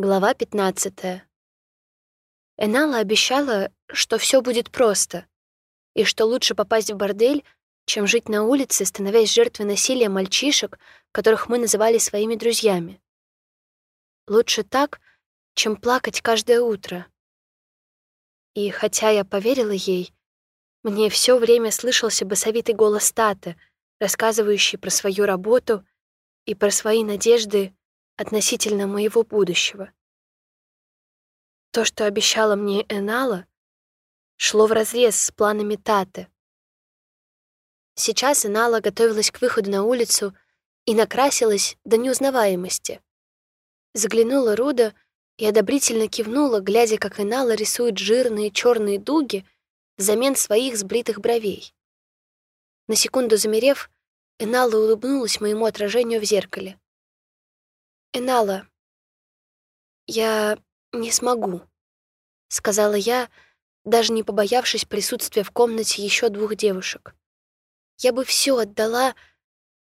Глава 15. Энала обещала, что все будет просто, и что лучше попасть в бордель, чем жить на улице, становясь жертвой насилия мальчишек, которых мы называли своими друзьями. Лучше так, чем плакать каждое утро. И хотя я поверила ей, мне все время слышался басовитый голос Таты, рассказывающий про свою работу и про свои надежды относительно моего будущего. То, что обещала мне Энала, шло вразрез с планами Таты. Сейчас Энала готовилась к выходу на улицу и накрасилась до неузнаваемости. Заглянула Руда и одобрительно кивнула, глядя, как Энала рисует жирные черные дуги взамен своих сбритых бровей. На секунду замерев, Энала улыбнулась моему отражению в зеркале. «Энала, я не смогу», — сказала я, даже не побоявшись присутствия в комнате еще двух девушек. «Я бы все отдала,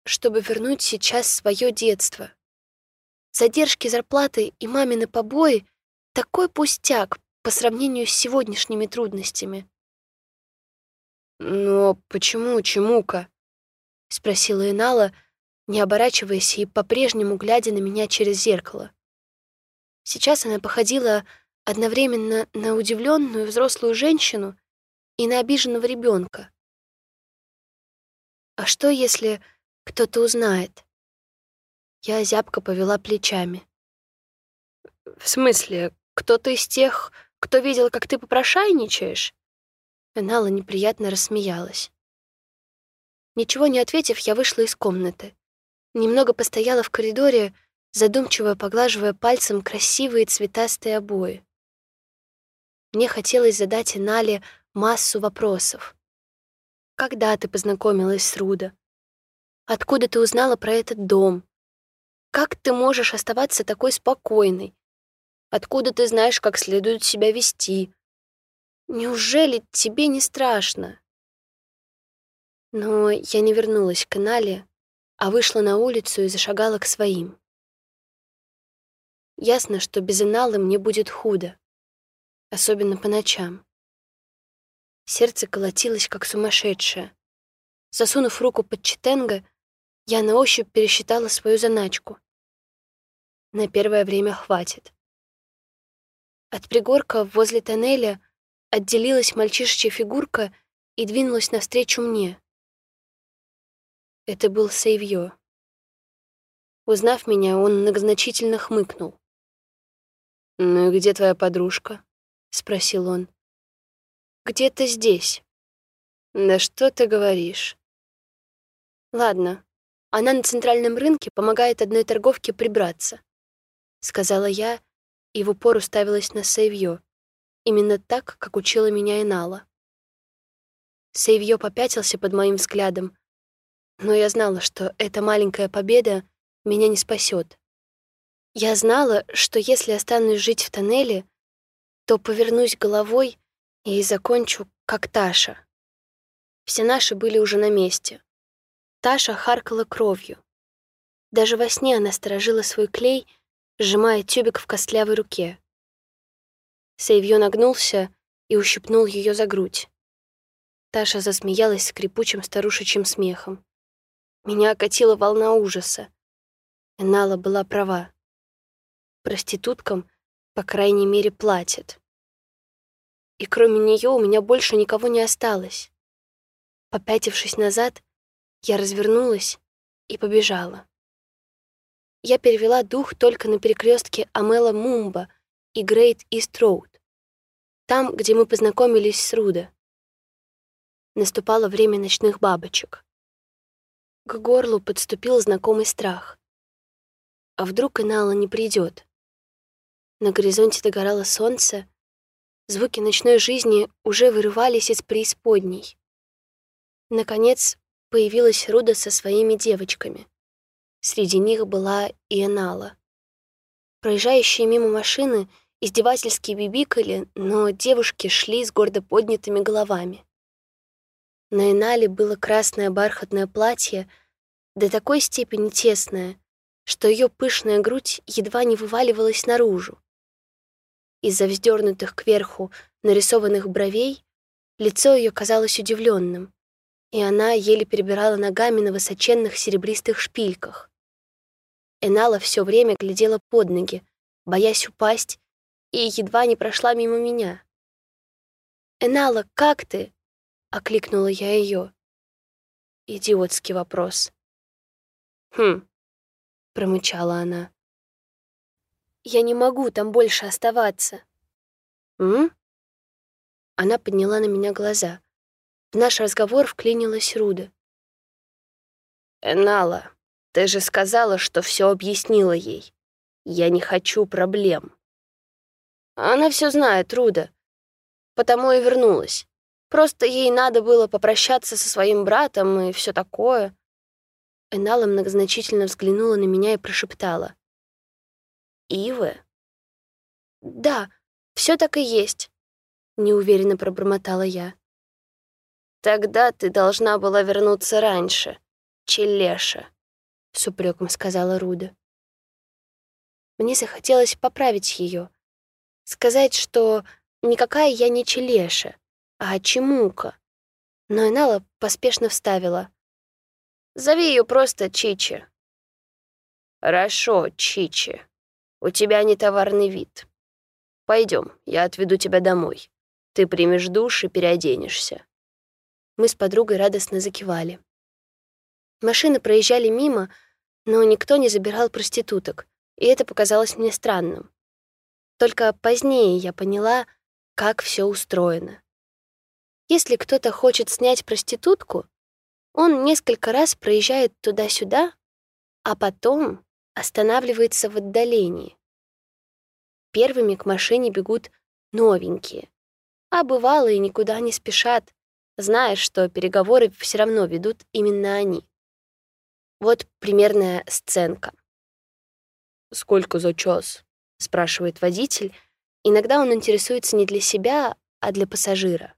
чтобы вернуть сейчас свое детство. Задержки зарплаты и мамины побои — такой пустяк по сравнению с сегодняшними трудностями». «Но почему, Чемука?» — спросила Энала, — не оборачиваясь и по-прежнему глядя на меня через зеркало. Сейчас она походила одновременно на удивленную взрослую женщину и на обиженного ребенка. А что, если кто-то узнает? Я зябко повела плечами. В смысле, кто-то из тех, кто видел, как ты попрошайничаешь? Энала неприятно рассмеялась. Ничего не ответив, я вышла из комнаты. Немного постояла в коридоре, задумчиво поглаживая пальцем красивые цветастые обои. Мне хотелось задать Инале массу вопросов. Когда ты познакомилась с Руда? Откуда ты узнала про этот дом? Как ты можешь оставаться такой спокойной? Откуда ты знаешь, как следует себя вести? Неужели тебе не страшно? Но я не вернулась к Инале, а вышла на улицу и зашагала к своим. Ясно, что без Иналы мне будет худо, особенно по ночам. Сердце колотилось, как сумасшедшее. Засунув руку под читенго, я на ощупь пересчитала свою заначку. На первое время хватит. От пригорка возле тоннеля отделилась мальчишечья фигурка и двинулась навстречу мне. Это был Сейвьё. Узнав меня, он многозначительно хмыкнул. «Ну и где твоя подружка?» — спросил он. «Где-то здесь». «Да что ты говоришь?» «Ладно, она на центральном рынке помогает одной торговке прибраться», — сказала я и в упор уставилась на Сейвьё, именно так, как учила меня Энала. Сейвьё попятился под моим взглядом, но я знала, что эта маленькая победа меня не спасет. Я знала, что если останусь жить в тоннеле, то повернусь головой и закончу, как Таша. Все наши были уже на месте. Таша харкала кровью. Даже во сне она сторожила свой клей, сжимая тюбик в костлявой руке. Сейвьё нагнулся и ущипнул ее за грудь. Таша засмеялась скрипучим старушечьим смехом. Меня окатила волна ужаса. Энала была права. Проституткам, по крайней мере, платят. И кроме нее у меня больше никого не осталось. Попятившись назад, я развернулась и побежала. Я перевела дух только на перекрестке Амела Мумба и Грейт Ист Роуд, там, где мы познакомились с Руда. Наступало время ночных бабочек. К горлу подступил знакомый страх. А вдруг Инала не придет? На горизонте догорало солнце, звуки ночной жизни уже вырывались из преисподней. Наконец появилась Руда со своими девочками. Среди них была и Энала. Проезжающие мимо машины издевательски бибикали, но девушки шли с гордо поднятыми головами. На Энале было красное бархатное платье, до такой степени тесное, что ее пышная грудь едва не вываливалась наружу. Из-за вздернутых кверху нарисованных бровей лицо ее казалось удивленным, и она еле перебирала ногами на высоченных серебристых шпильках. Энала все время глядела под ноги, боясь упасть, и едва не прошла мимо меня. «Энала, как ты?» — окликнула я ее. Идиотский вопрос. «Хм», — промычала она. «Я не могу там больше оставаться». «М?» Она подняла на меня глаза. В наш разговор вклинилась Руда. «Энала, ты же сказала, что все объяснила ей. Я не хочу проблем». Она все знает, Руда. Потому и вернулась. Просто ей надо было попрощаться со своим братом и все такое. Энала многозначительно взглянула на меня и прошептала. «Ивы?» «Да, все так и есть», — неуверенно пробормотала я. «Тогда ты должна была вернуться раньше, Челеша», — с упреком сказала Руда. Мне захотелось поправить ее, сказать, что никакая я не Челеша, а Чемука. Но Энала поспешно вставила. «Зови ее просто Чичи». «Хорошо, Чичи. У тебя не товарный вид. Пойдем, я отведу тебя домой. Ты примешь душ и переоденешься». Мы с подругой радостно закивали. Машины проезжали мимо, но никто не забирал проституток, и это показалось мне странным. Только позднее я поняла, как все устроено. Если кто-то хочет снять проститутку, он несколько раз проезжает туда-сюда, а потом останавливается в отдалении. Первыми к машине бегут новенькие, а бывалые никуда не спешат, зная, что переговоры все равно ведут именно они. Вот примерная сценка. «Сколько за час?» — спрашивает водитель. Иногда он интересуется не для себя, а для пассажира.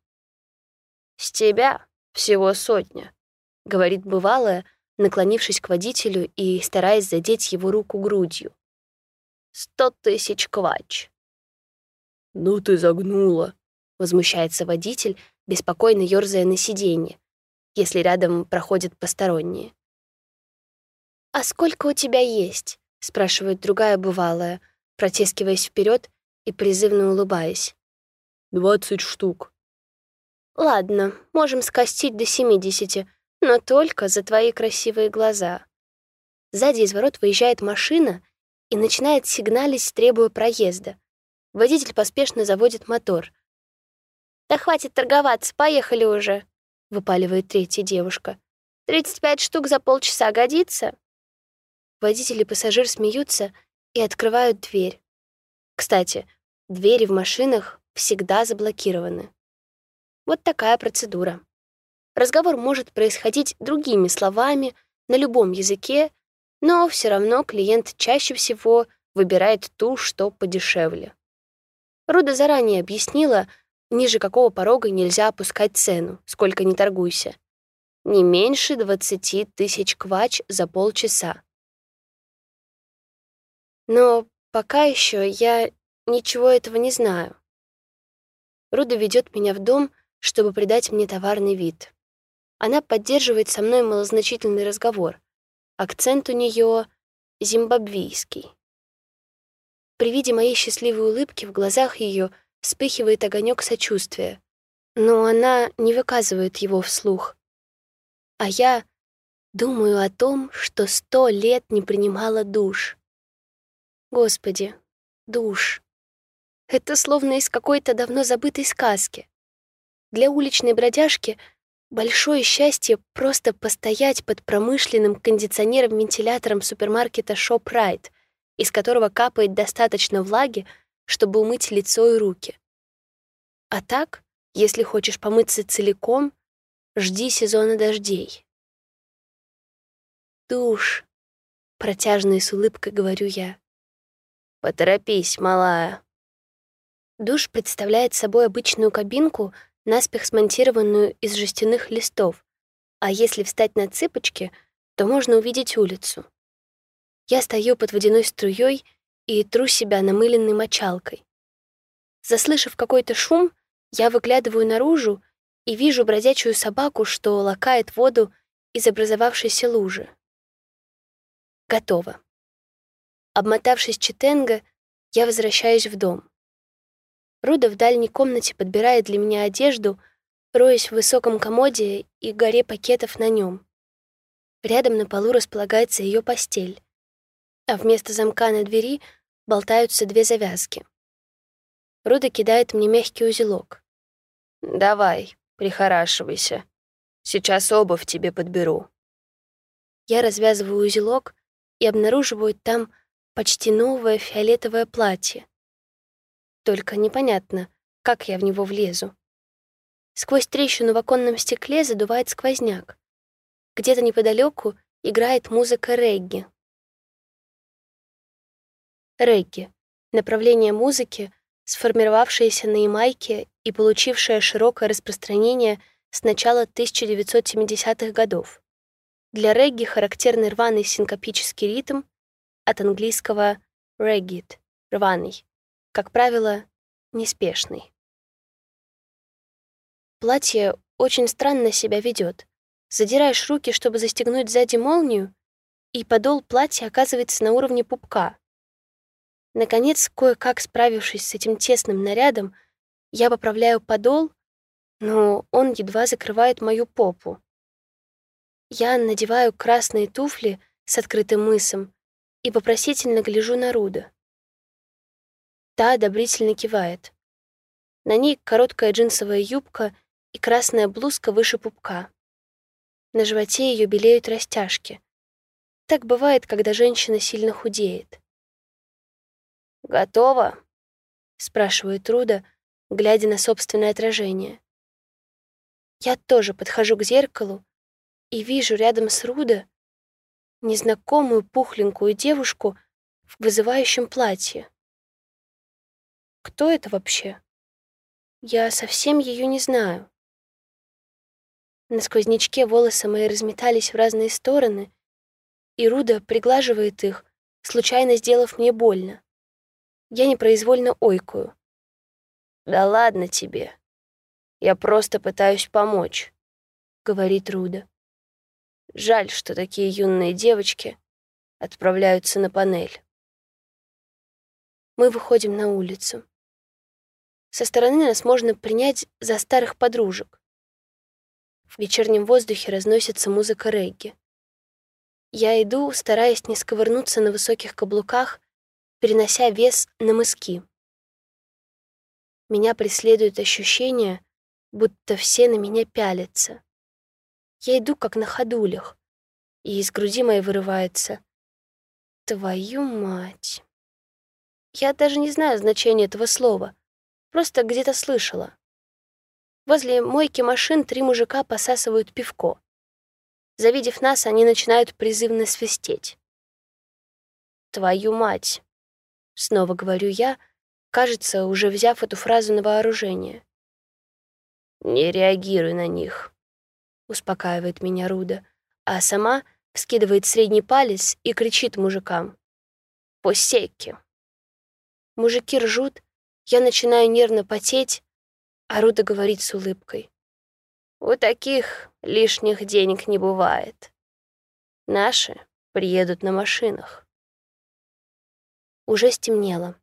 «С тебя всего сотня», — говорит бывалая, наклонившись к водителю и стараясь задеть его руку грудью. «Сто тысяч квач». «Ну ты загнула», — возмущается водитель, беспокойно ёрзая на сиденье, если рядом проходят посторонние. «А сколько у тебя есть?» — спрашивает другая бывалая, протискиваясь вперед и призывно улыбаясь. «Двадцать штук». «Ладно, можем скостить до семидесяти, но только за твои красивые глаза». Сзади из ворот выезжает машина и начинает сигналить, требуя проезда. Водитель поспешно заводит мотор — «Да хватит торговаться, поехали уже», — выпаливает третья девушка. «Тридцать пять штук за полчаса годится?» Водитель и пассажир смеются и открывают дверь. Кстати, двери в машинах всегда заблокированы. Вот такая процедура. Разговор может происходить другими словами, на любом языке, но все равно клиент чаще всего выбирает ту, что подешевле. Руда заранее объяснила, ниже какого порога нельзя опускать цену, сколько ни торгуйся. Не меньше 20 тысяч квач за полчаса. Но пока еще я ничего этого не знаю. Руда ведет меня в дом, чтобы придать мне товарный вид. Она поддерживает со мной малозначительный разговор. Акцент у нее зимбабвийский. При виде моей счастливой улыбки в глазах ее — вспыхивает огонек сочувствия, но она не выказывает его вслух. А я думаю о том, что сто лет не принимала душ. Господи, душ. Это словно из какой-то давно забытой сказки. Для уличной бродяжки большое счастье просто постоять под промышленным кондиционером-вентилятором супермаркета ShopRite, из которого капает достаточно влаги, чтобы умыть лицо и руки. А так, если хочешь помыться целиком, жди сезона дождей. Душ, протяжно и с улыбкой говорю я. Поторопись, малая. Душ представляет собой обычную кабинку, наспех смонтированную из жестяных листов, а если встать на цыпочки, то можно увидеть улицу. Я стою под водяной струей и тру себя намыленной мочалкой. Заслышав какой-то шум, я выглядываю наружу и вижу бродячую собаку, что лакает воду из образовавшейся лужи. Готово. Обмотавшись читенго, я возвращаюсь в дом. Руда в дальней комнате подбирает для меня одежду, роясь в высоком комоде и горе пакетов на нем. Рядом на полу располагается ее постель, а вместо замка на двери болтаются две завязки. Руда кидает мне мягкий узелок. «Давай, прихорашивайся. Сейчас обувь тебе подберу». Я развязываю узелок и обнаруживаю там почти новое фиолетовое платье. Только непонятно, как я в него влезу. Сквозь трещину в оконном стекле задувает сквозняк. Где-то неподалеку играет музыка регги. Регги — направление музыки, сформировавшееся на Ямайке и получившее широкое распространение с начала 1970-х годов. Для регги характерный рваный синкопический ритм от английского «reggae» — рваный, как правило, неспешный. Платье очень странно себя ведет. Задираешь руки, чтобы застегнуть сзади молнию, и подол платья оказывается на уровне пупка. Наконец, кое-как справившись с этим тесным нарядом, я поправляю подол, но он едва закрывает мою попу. Я надеваю красные туфли с открытым мысом и вопросительно гляжу на Руда. Та одобрительно кивает. На ней короткая джинсовая юбка и красная блузка выше пупка. На животе ее белеют растяжки. Так бывает, когда женщина сильно худеет. «Готово?» — спрашивает Руда, глядя на собственное отражение. Я тоже подхожу к зеркалу и вижу рядом с Руда незнакомую пухленькую девушку в вызывающем платье. Кто это вообще? Я совсем ее не знаю. На сквознячке волосы мои разметались в разные стороны, и Руда приглаживает их, случайно сделав мне больно. Я непроизвольно ойкую. «Да ладно тебе. Я просто пытаюсь помочь», — говорит Руда. Жаль, что такие юные девочки отправляются на панель. Мы выходим на улицу. Со стороны нас можно принять за старых подружек. В вечернем воздухе разносится музыка регги. Я иду, стараясь не сковырнуться на высоких каблуках, перенося вес на мыски. Меня преследует ощущение, будто все на меня пялятся. Я иду как на ходулях, и из груди моей вырывается «Твою мать!». Я даже не знаю значения этого слова, просто где-то слышала. Возле мойки машин три мужика посасывают пивко. Завидев нас, они начинают призывно свистеть. «Твою мать!» — снова говорю я, кажется, уже взяв эту фразу на вооружение. «Не реагируй на них», — успокаивает меня Руда, а сама вскидывает средний палец и кричит мужикам. «Посеки!» Мужики ржут, я начинаю нервно потеть, а Руда говорит с улыбкой. «У таких лишних денег не бывает. Наши приедут на машинах». Уже стемнело.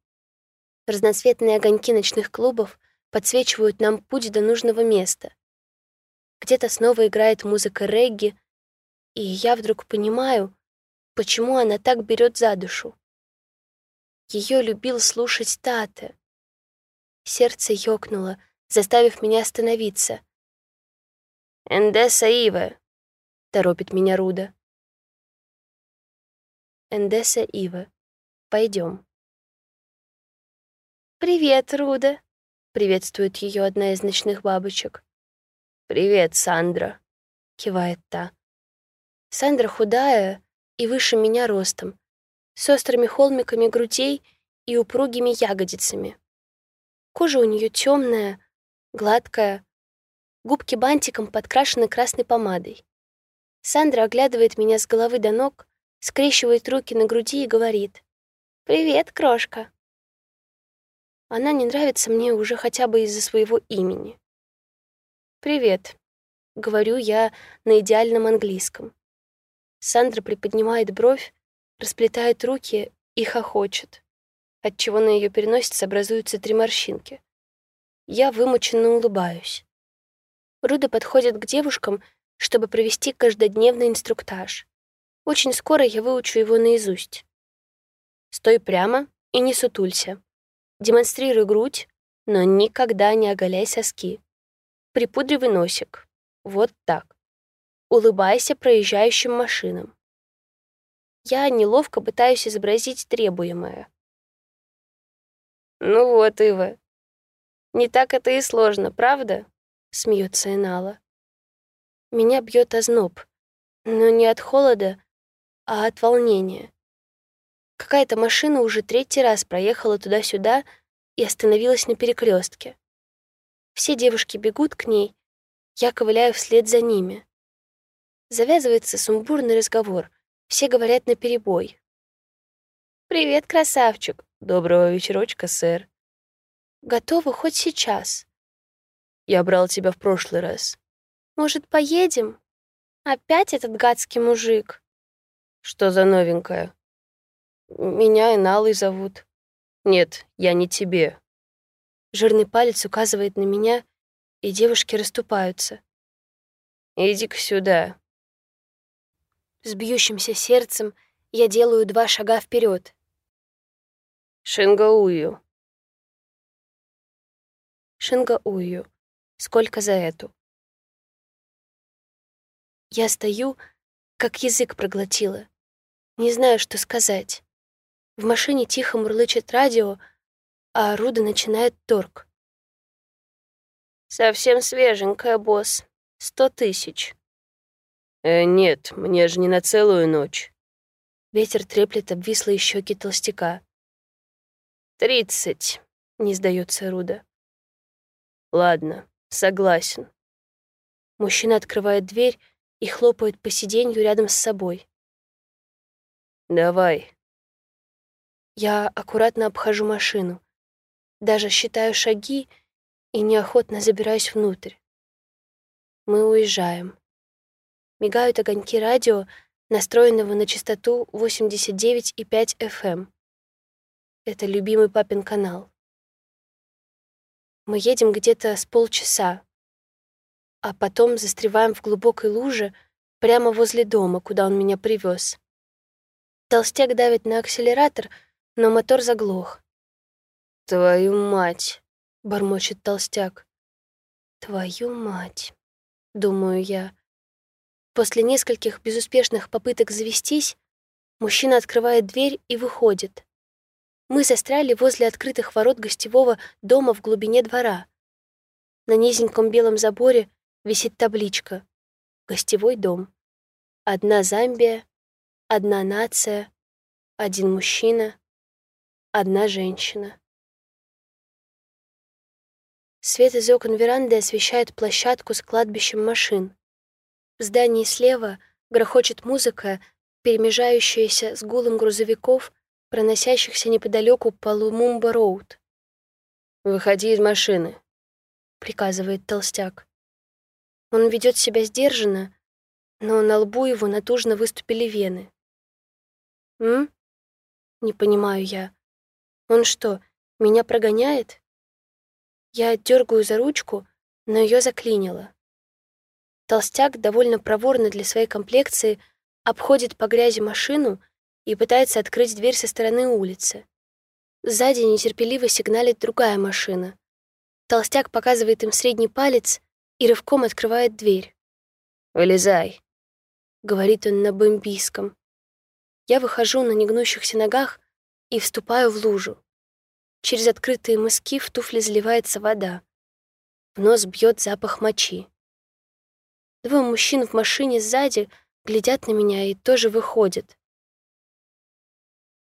Разноцветные огоньки ночных клубов подсвечивают нам путь до нужного места. Где-то снова играет музыка регги, и я вдруг понимаю, почему она так берет за душу. Ее любил слушать Тате. Сердце ёкнуло, заставив меня остановиться. «Эндеса Иве», — торопит меня Руда. Эндеса Иве. Пойдем. «Привет, Руда», — приветствует ее одна из ночных бабочек. «Привет, Сандра», — кивает та. Сандра худая и выше меня ростом, с острыми холмиками грудей и упругими ягодицами. Кожа у нее темная, гладкая, губки бантиком подкрашены красной помадой. Сандра оглядывает меня с головы до ног, скрещивает руки на груди и говорит «Привет, крошка». Она не нравится мне уже хотя бы из-за своего имени. «Привет», — говорю я на идеальном английском. Сандра приподнимает бровь, расплетает руки и хохочет, отчего на ее переносице образуются три морщинки. Я вымученно улыбаюсь. Руда подходит к девушкам, чтобы провести каждодневный инструктаж. Очень скоро я выучу его наизусть. Стой прямо и не сутулься. Демонстрируй грудь, но никогда не оголяй соски. Припудривай носик. Вот так. Улыбайся проезжающим машинам. Я неловко пытаюсь изобразить требуемое. «Ну вот, Ива. Не так это и сложно, правда?» — смеется Энала. Меня бьет озноб, но не от холода, а от волнения. Какая-то машина уже третий раз проехала туда-сюда и остановилась на перекрестке. Все девушки бегут к ней, я ковыляю вслед за ними. Завязывается сумбурный разговор. Все говорят наперебой. «Привет, красавчик! Доброго вечерочка, сэр!» «Готова хоть сейчас!» «Я брал тебя в прошлый раз». «Может, поедем? Опять этот гадский мужик?» «Что за новенькая?» «Меня Иналой зовут». «Нет, я не тебе». Жирный палец указывает на меня, и девушки расступаются. «Иди-ка сюда». С бьющимся сердцем я делаю два шага вперед. Шингаую. Шингаую. Сколько за эту? Я стою, как язык проглотила. Не знаю, что сказать. В машине тихо мурлычет радио, а Руда начинает торг. «Совсем свеженькая, босс. Сто тысяч». «Э, нет, мне же не на целую ночь». Ветер треплет обвислые щеки толстяка. «Тридцать», — не сдается Руда. «Ладно, согласен». Мужчина открывает дверь и хлопает по сиденью рядом с собой. «Давай». Я аккуратно обхожу машину, даже считаю шаги и неохотно забираюсь внутрь. Мы уезжаем. Мигают огоньки радио, настроенного на частоту 89,5 FM. Это любимый папин канал. Мы едем где-то с полчаса, а потом застреваем в глубокой луже прямо возле дома, куда он меня привез. Толстяк давит на акселератор, но мотор заглох. «Твою мать!» — бормочет толстяк. «Твою мать!» — думаю я. После нескольких безуспешных попыток завестись, мужчина открывает дверь и выходит. Мы застряли возле открытых ворот гостевого дома в глубине двора. На низеньком белом заборе висит табличка «Гостевой дом». Одна Замбия, одна нация, один мужчина, одна женщина. Свет из окон веранды освещает площадку с кладбищем машин. В здании слева грохочет музыка, перемежающаяся с гулом грузовиков, проносящихся неподалеку по Лумумба-Роуд. «Выходи из машины», — приказывает толстяк. Он ведет себя сдержанно, но на лбу его натужно выступили вены. «М?» — не понимаю я. «Он что, меня прогоняет?» Я дергаю за ручку, но ее заклинило. Толстяк довольно проворно для своей комплекции обходит по грязи машину и пытается открыть дверь со стороны улицы. Сзади нетерпеливо сигналит другая машина. Толстяк показывает им средний палец и рывком открывает дверь. «Вылезай», — говорит он на бомбийском. Я выхожу на негнущихся ногах и вступаю в лужу. Через открытые мыски в туфли заливается вода. В нос бьет запах мочи. Двое мужчин в машине сзади глядят на меня и тоже выходят.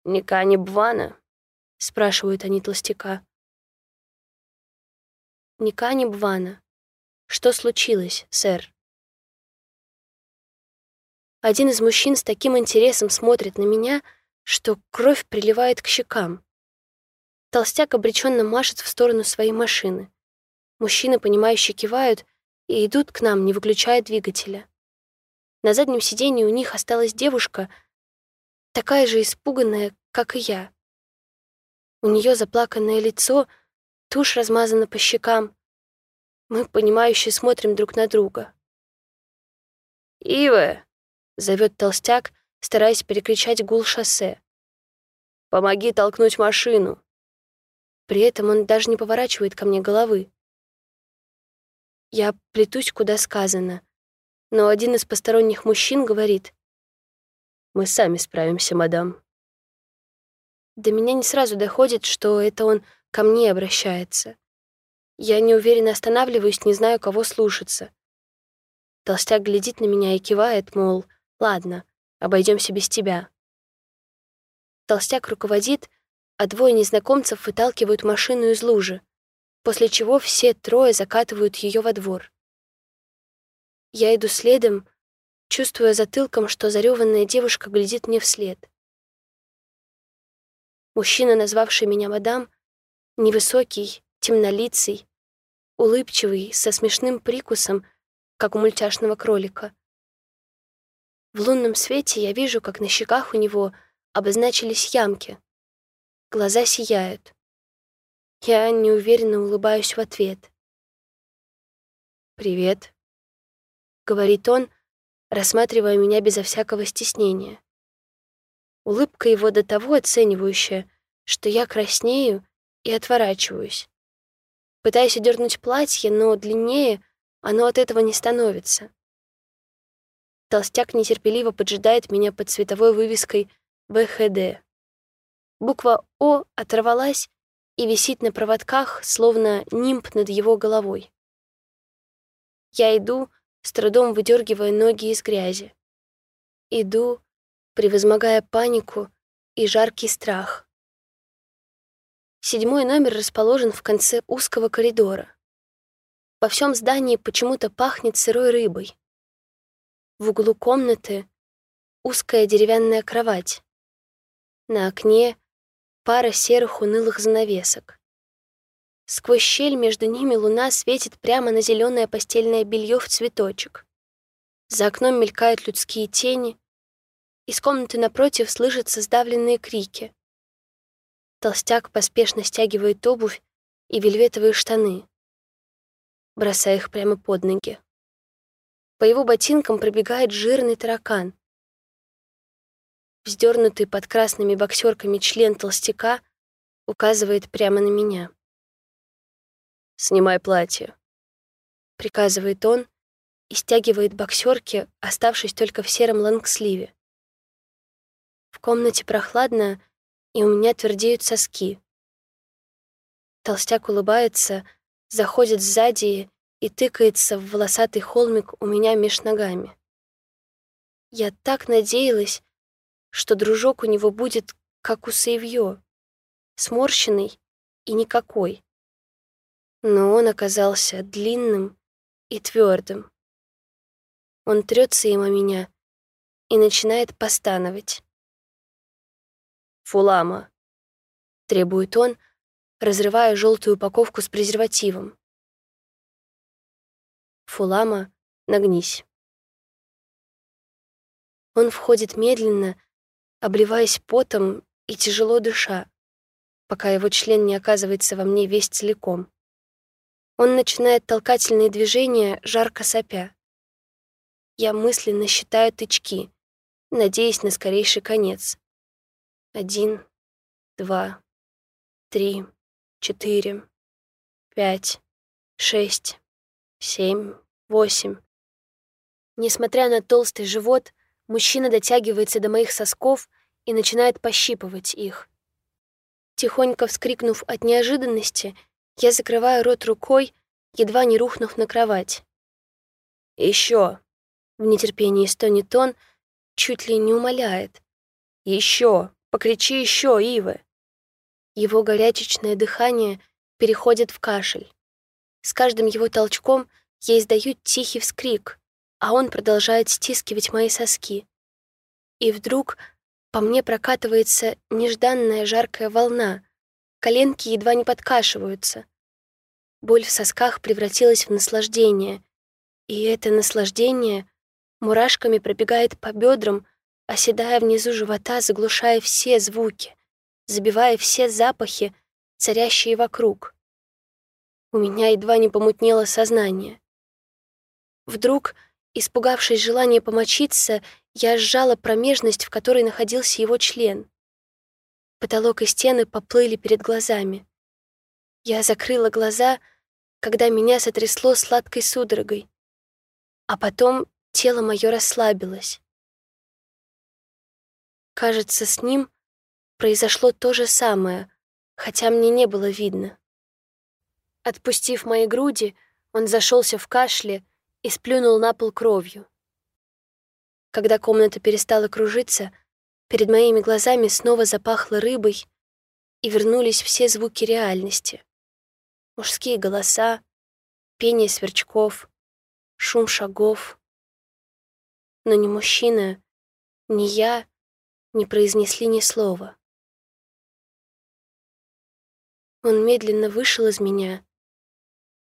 «Ника не бвана?» — спрашивают они толстяка. «Ника не бвана. Что случилось, сэр?» Один из мужчин с таким интересом смотрит на меня, что кровь приливает к щекам. Толстяк обреченно машет в сторону своей машины. Мужчины, понимающе кивают и идут к нам, не выключая двигателя. На заднем сиденье у них осталась девушка, такая же испуганная, как и я. У нее заплаканное лицо, тушь размазана по щекам. Мы, понимающе смотрим друг на друга. «Ива!» — зовет толстяк, стараясь перекричать гул шоссе. «Помоги толкнуть машину!» При этом он даже не поворачивает ко мне головы. Я плетусь, куда сказано, но один из посторонних мужчин говорит. «Мы сами справимся, мадам». До меня не сразу доходит, что это он ко мне обращается. Я неуверенно останавливаюсь, не знаю, кого слушаться. Толстяк глядит на меня и кивает, мол, ладно, обойдемся без тебя. Толстяк руководит, а двое незнакомцев выталкивают машину из лужи, после чего все трое закатывают ее во двор. Я иду следом, чувствуя затылком, что зареванная девушка глядит мне вслед. Мужчина, назвавший меня мадам, невысокий, темнолицый, улыбчивый, со смешным прикусом, как у мультяшного кролика. В лунном свете я вижу, как на щеках у него обозначились ямки. Глаза сияют. Я неуверенно улыбаюсь в ответ. «Привет», — говорит он, рассматривая меня безо всякого стеснения. Улыбка его до того оценивающая, что я краснею и отворачиваюсь. Пытаюсь одернуть платье, но длиннее оно от этого не становится. Толстяк нетерпеливо поджидает меня под световой вывеской ВХД. Буква «О» оторвалась и висит на проводках, словно нимб над его головой. Я иду, с трудом выдергивая ноги из грязи. Иду, превозмогая панику и жаркий страх. Седьмой номер расположен в конце узкого коридора. Во всем здании почему-то пахнет сырой рыбой. В углу комнаты узкая деревянная кровать. На окне пара серых унылых занавесок. Сквозь щель между ними луна светит прямо на зеленое постельное белье в цветочек. За окном мелькают людские тени. Из комнаты напротив слышатся сдавленные крики. Толстяк поспешно стягивает обувь и вельветовые штаны, бросая их прямо под ноги. По его ботинкам пробегает жирный таракан. Вздернутый под красными боксерками член толстяка указывает прямо на меня. «Снимай платье», — приказывает он и стягивает боксерки, оставшись только в сером лонгсливе. В комнате прохладно, и у меня твердеют соски. Толстяк улыбается, заходит сзади и тыкается в волосатый холмик у меня меж ногами. Я так надеялась, что дружок у него будет, как у Сейвьё, сморщенный и никакой. Но он оказался длинным и твердым. Он трется им о меня и начинает постановать. «Фулама», — требует он, разрывая желтую упаковку с презервативом. Фулама, нагнись. Он входит медленно, обливаясь потом и тяжело дыша, пока его член не оказывается во мне весь целиком. Он начинает толкательные движения, жарко сопя. Я мысленно считаю тычки, надеясь на скорейший конец. Один, два, три, четыре, пять, шесть, семь, восемь. Несмотря на толстый живот, Мужчина дотягивается до моих сосков и начинает пощипывать их. Тихонько вскрикнув от неожиданности, я закрываю рот рукой, едва не рухнув на кровать. Еще! В нетерпении стонет он, чуть ли не умоляет. Еще! Покричи еще, Ивы! Его горячечное дыхание переходит в кашель. С каждым его толчком я издаю тихий вскрик — а он продолжает стискивать мои соски. И вдруг по мне прокатывается нежданная жаркая волна, коленки едва не подкашиваются. Боль в сосках превратилась в наслаждение, и это наслаждение мурашками пробегает по бедрам, оседая внизу живота, заглушая все звуки, забивая все запахи, царящие вокруг. У меня едва не помутнело сознание. Вдруг, испугавшись желания помочиться, я сжала промежность, в которой находился его член. Потолок и стены поплыли перед глазами. Я закрыла глаза, когда меня сотрясло сладкой судорогой, а потом тело мое расслабилось. Кажется, с ним произошло то же самое, хотя мне не было видно. Отпустив мои груди, он зашелся в кашле и сплюнул на пол кровью. Когда комната перестала кружиться, перед моими глазами снова запахло рыбой, и вернулись все звуки реальности. Мужские голоса, пение сверчков, шум шагов. Но ни мужчина, ни я не произнесли ни слова. Он медленно вышел из меня,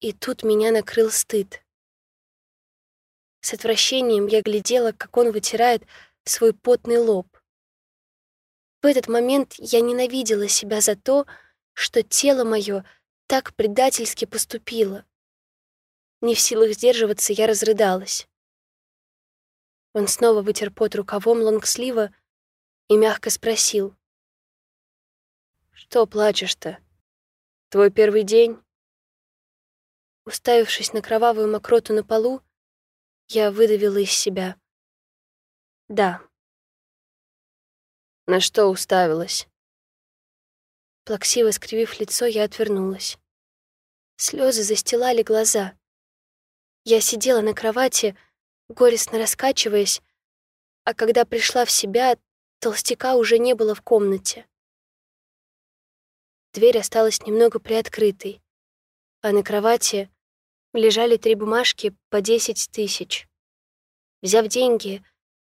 и тут меня накрыл стыд. С отвращением я глядела, как он вытирает свой потный лоб. В этот момент я ненавидела себя за то, что тело мое так предательски поступило. Не в силах сдерживаться, я разрыдалась. Он снова вытер пот рукавом лонгслива и мягко спросил. «Что плачешь-то? Твой первый день?» Уставившись на кровавую мокроту на полу, я выдавила из себя. Да. На что уставилась? Плаксиво скривив лицо, я отвернулась. Слезы застилали глаза. Я сидела на кровати, горестно раскачиваясь, а когда пришла в себя, толстяка уже не было в комнате. Дверь осталась немного приоткрытой, а на кровати лежали три бумажки по десять тысяч. Взяв деньги,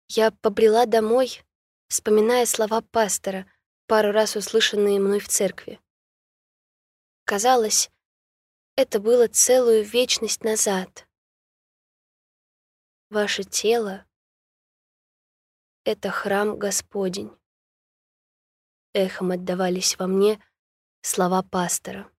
я побрела домой, вспоминая слова пастора, пару раз услышанные мной в церкви. Казалось, это было целую вечность назад. Ваше тело — это храм Господень. Эхом отдавались во мне слова пастора.